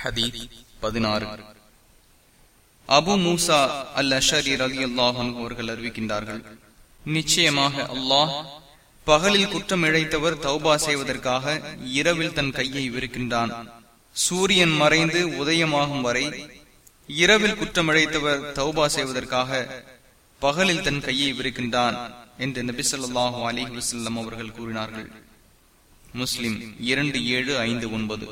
ஹதீத் பதினாறு. அபு மூசா அல் அஷரி ரதி அல்லாஹன் அவர்கள் அறிவிக்கின்றார்கள் நிச்சயமாக அல்லாஹ் பகலில் குற்றம் இழைத்தவர் தௌபா செய்வதற்காக இரவில் தன் கையை விரிக்கின்றான். சூரியன் மறைந்து உதயமாகும் வரை இரவில் குற்றம் இழைத்தவர் தௌபா செய்வதற்காக பகலில் தன் கையை விரிக்கின்றான் என்று நபி சொல்லாஹு அலி வசல்லம் அவர்கள் கூறினார்கள். முஸ்லிம் இரண்டு ஏழு ஐந்து ஒன்பது.